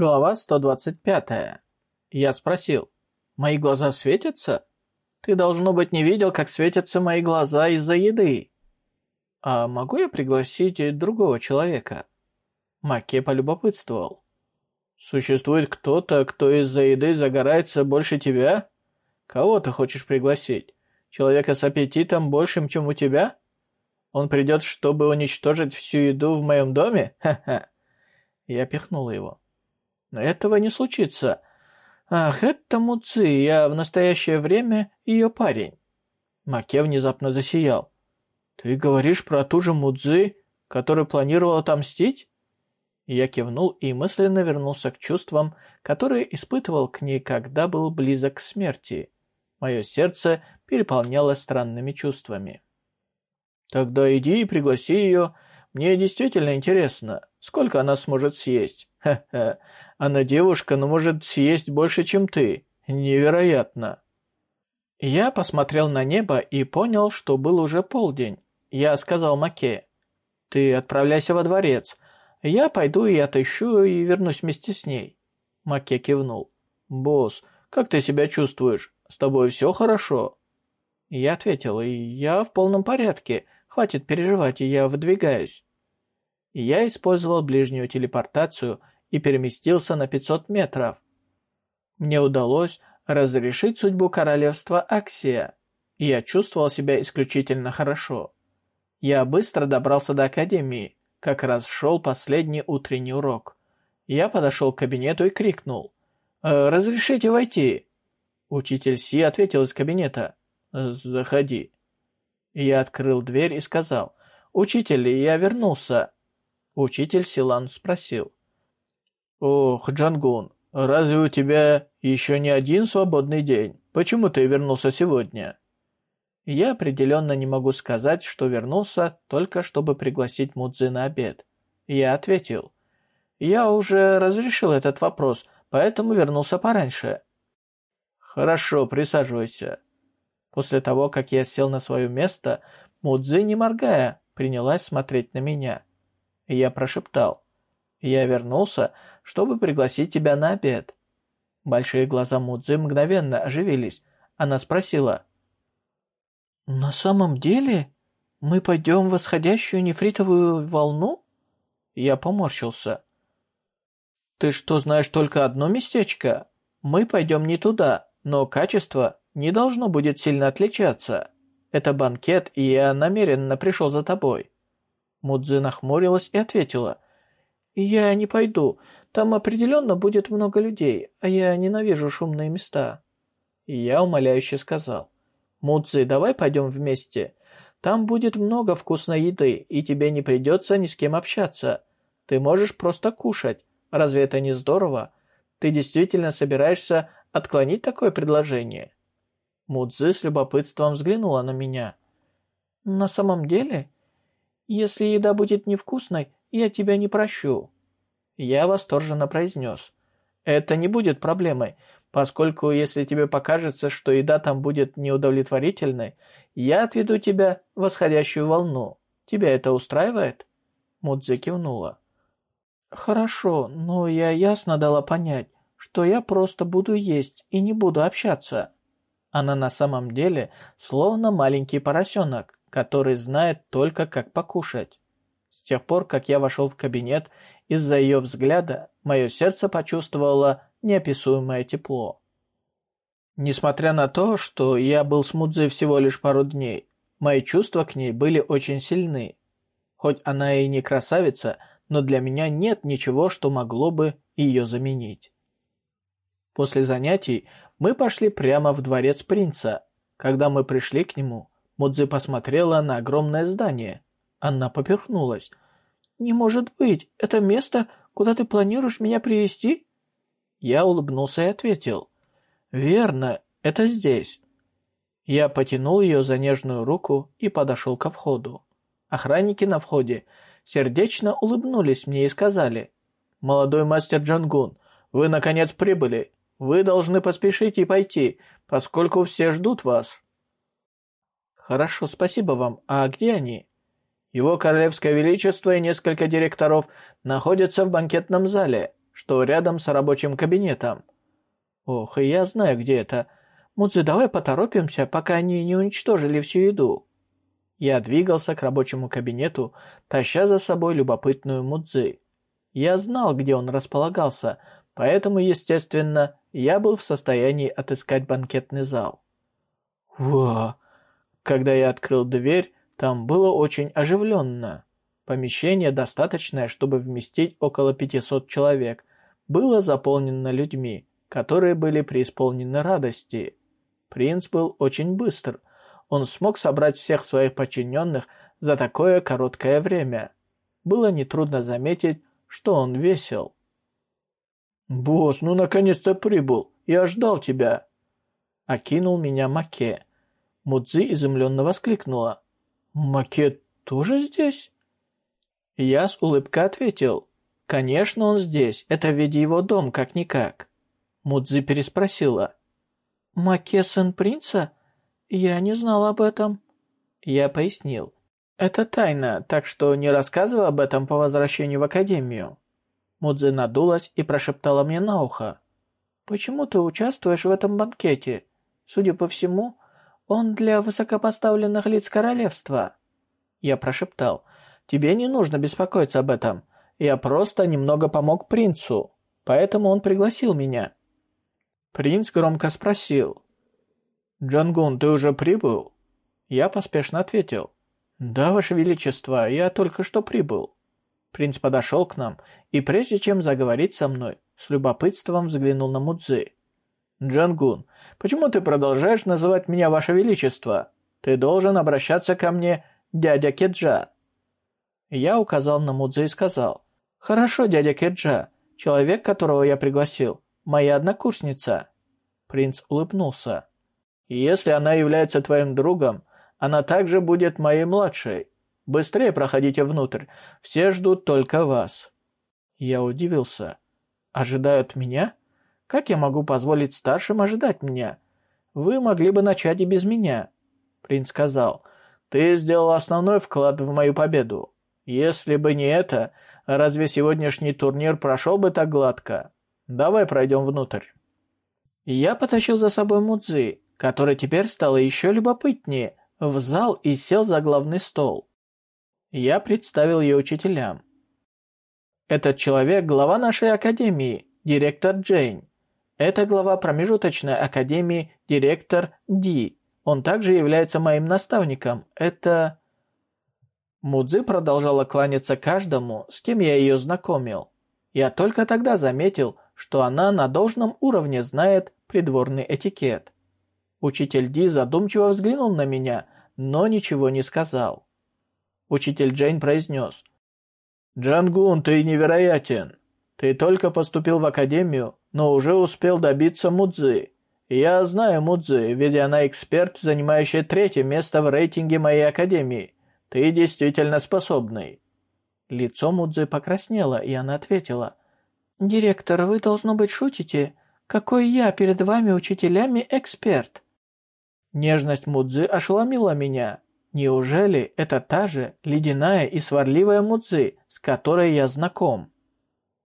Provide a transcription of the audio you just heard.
Глава 125. Я спросил, «Мои глаза светятся?» «Ты, должно быть, не видел, как светятся мои глаза из-за еды». «А могу я пригласить другого человека?» Маке полюбопытствовал. «Существует кто-то, кто из-за еды загорается больше тебя? Кого ты хочешь пригласить? Человека с аппетитом большим, чем у тебя? Он придет, чтобы уничтожить всю еду в моем доме? Ха-ха!» Я пихнул его. Но этого не случится. Ах, это Муци, я в настоящее время ее парень. Маке внезапно засиял. Ты говоришь про ту же Мудзи, которую планировал отомстить? Я кивнул и мысленно вернулся к чувствам, которые испытывал к ней, когда был близок к смерти. Мое сердце переполнялось странными чувствами. «Тогда иди и пригласи ее. Мне действительно интересно, сколько она сможет съесть. Ха-ха, она девушка, но может съесть больше, чем ты. Невероятно. Я посмотрел на небо и понял, что был уже полдень. Я сказал Маке, «Ты отправляйся во дворец. Я пойду и отыщу и вернусь вместе с ней». Маке кивнул. «Босс, как ты себя чувствуешь? С тобой все хорошо?» Я ответил, «Я в полном порядке. Хватит переживать, и я выдвигаюсь». Я использовал ближнюю телепортацию и переместился на 500 метров. Мне удалось разрешить судьбу королевства Аксия, и я чувствовал себя исключительно хорошо. Я быстро добрался до академии, как раз шел последний утренний урок. Я подошел к кабинету и крикнул. «Э, «Разрешите войти?» Учитель Си ответил из кабинета. «Заходи». Я открыл дверь и сказал. «Учитель, я вернулся». Учитель Силан спросил. «Ох, Джангун, разве у тебя еще не один свободный день? Почему ты вернулся сегодня?» Я определенно не могу сказать, что вернулся только чтобы пригласить Мудзи на обед. Я ответил. «Я уже разрешил этот вопрос, поэтому вернулся пораньше». «Хорошо, присаживайся». После того, как я сел на свое место, Мудзи, не моргая, принялась смотреть на меня. Я прошептал. «Я вернулся, чтобы пригласить тебя на обед». Большие глаза Мудзи мгновенно оживились. Она спросила. «На самом деле мы пойдем в восходящую нефритовую волну?» Я поморщился. «Ты что, знаешь только одно местечко? Мы пойдем не туда, но качество не должно будет сильно отличаться. Это банкет, и я намеренно пришел за тобой». Мудзи нахмурилась и ответила. «Я не пойду. Там определенно будет много людей, а я ненавижу шумные места». Я умоляюще сказал. «Мудзи, давай пойдем вместе. Там будет много вкусной еды, и тебе не придется ни с кем общаться. Ты можешь просто кушать. Разве это не здорово? Ты действительно собираешься отклонить такое предложение?» Мудзи с любопытством взглянула на меня. «На самом деле, если еда будет невкусной, я тебя не прощу». Я восторженно произнес. «Это не будет проблемой, поскольку если тебе покажется, что еда там будет неудовлетворительной, я отведу тебя в восходящую волну. Тебя это устраивает?» Мудзи кивнула. «Хорошо, но я ясно дала понять, что я просто буду есть и не буду общаться». Она на самом деле словно маленький поросенок, который знает только, как покушать. С тех пор, как я вошел в кабинет, из-за ее взгляда мое сердце почувствовало неописуемое тепло. Несмотря на то, что я был с Мудзи всего лишь пару дней, мои чувства к ней были очень сильны. Хоть она и не красавица, но для меня нет ничего, что могло бы ее заменить. После занятий мы пошли прямо в дворец принца. Когда мы пришли к нему, Мудзи посмотрела на огромное здание. Она поперхнулась. «Не может быть! Это место, куда ты планируешь меня привести? Я улыбнулся и ответил. «Верно, это здесь». Я потянул ее за нежную руку и подошел ко входу. Охранники на входе сердечно улыбнулись мне и сказали. «Молодой мастер Джангун, вы наконец прибыли. Вы должны поспешить и пойти, поскольку все ждут вас». «Хорошо, спасибо вам. А где они?» «Его королевское величество и несколько директоров находятся в банкетном зале. что рядом с рабочим кабинетом. Ох, и я знаю, где это. Мудзи, давай поторопимся, пока они не уничтожили всю еду. Я двигался к рабочему кабинету, таща за собой любопытную Мудзи. Я знал, где он располагался, поэтому, естественно, я был в состоянии отыскать банкетный зал. Во! Когда я открыл дверь, там было очень оживленно. Помещение, достаточное, чтобы вместить около 500 человек, было заполнено людьми, которые были преисполнены радости. Принц был очень быстр. Он смог собрать всех своих подчиненных за такое короткое время. Было нетрудно заметить, что он весел. «Босс, ну наконец-то прибыл! Я ждал тебя!» Окинул меня Маке. Мудзи изумленно воскликнула. «Маке тоже здесь?» Я с улыбкой ответил. «Конечно, он здесь. Это ведь его дом, как-никак». Мудзи переспросила. «Маке сын принца? Я не знал об этом». Я пояснил. «Это тайна, так что не рассказывай об этом по возвращению в академию». Мудзи надулась и прошептала мне на ухо. «Почему ты участвуешь в этом банкете? Судя по всему, он для высокопоставленных лиц королевства». Я прошептал. «Тебе не нужно беспокоиться об этом. Я просто немного помог принцу, поэтому он пригласил меня». Принц громко спросил. «Джангун, ты уже прибыл?» Я поспешно ответил. «Да, Ваше Величество, я только что прибыл». Принц подошел к нам и, прежде чем заговорить со мной, с любопытством взглянул на Мудзи. «Джангун, почему ты продолжаешь называть меня Ваше Величество? Ты должен обращаться ко мне, дядя Кеджа». Я указал на Мудзи и сказал, «Хорошо, дядя Кеджа, человек, которого я пригласил, моя однокурсница». Принц улыбнулся. «Если она является твоим другом, она также будет моей младшей. Быстрее проходите внутрь, все ждут только вас». Я удивился. «Ожидают меня? Как я могу позволить старшим ожидать меня? Вы могли бы начать и без меня». Принц сказал, «Ты сделал основной вклад в мою победу. Если бы не это, разве сегодняшний турнир прошел бы так гладко? Давай пройдем внутрь». Я потащил за собой Мудзи, который теперь стало еще любопытнее, в зал и сел за главный стол. Я представил ее учителям. Этот человек – глава нашей академии, директор Джейн. Это глава промежуточной академии, директор Ди. Он также является моим наставником. Это... Мудзи продолжала кланяться каждому, с кем я ее знакомил. Я только тогда заметил, что она на должном уровне знает придворный этикет. Учитель Ди задумчиво взглянул на меня, но ничего не сказал. Учитель Джейн произнес. «Джангун, ты невероятен. Ты только поступил в академию, но уже успел добиться Мудзи. Я знаю Мудзи, ведь она эксперт, занимающая третье место в рейтинге моей академии. Ты действительно способный». Лицо Мудзи покраснело, и она ответила. «Директор, вы, должно быть, шутите. Какой я перед вами учителями эксперт?» Нежность Мудзи ошеломила меня. Неужели это та же ледяная и сварливая Мудзи, с которой я знаком?